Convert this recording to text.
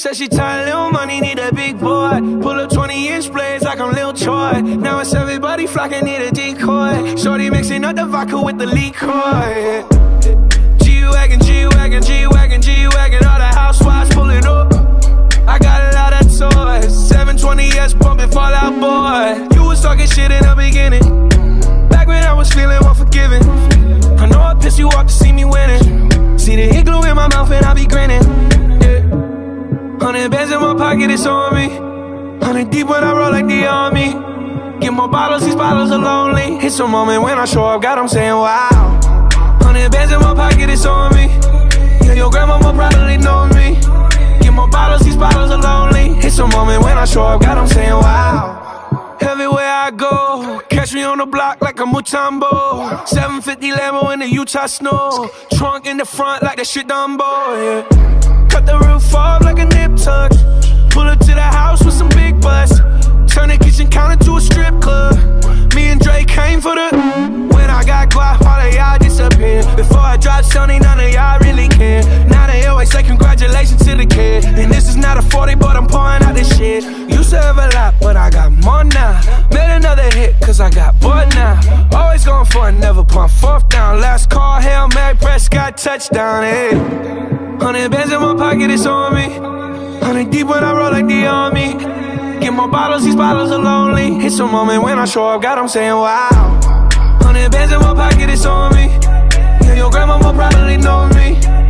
Said she tired, little money, need a big boy. Pull up 20 inch blades like I'm Lil Troy. Now it's everybody flocking, need a decoy. Shorty mixing up the vodka with the liquor. G Wagon, G Wagon, G Wagon, G Wagon. All the housewives pulling up. I got a lot of toys. 720S bumping Fall Out Boy. You was talking shit in the beginning. Back when I was feeling pocket, it's on me. Hundred deep when I roll like the army. Get more bottles, these bottles are lonely. It's a moment when I show up, God, I'm saying wow. Hundred bands in my pocket, it's on me. Yeah, your grandmama probably know me. Get more bottles, these bottles are lonely. It's a moment when I show up, God, I'm saying wow. Everywhere I go, catch me on the block like a Mutombo. 750 Lambo in the Utah snow. Trunk in the front like that shit Dumbo, yeah. Cut the roof off like a nip tuck. Is not a 40, but I'm pouring out this shit. Used to have a lot, but I got more now. Made another hit, cause I got bored now. Always going for it, never pump fourth down. Last call, Hail Mary, Prescott, touchdown, hey. Hundred bands in my pocket, it's on me. Hundred deep when I roll like the army. Get more bottles, these bottles are lonely. It's a moment when I show up, God, I'm saying wow. Hundred bands in my pocket, it's on me. Yeah, your grandmama probably know me.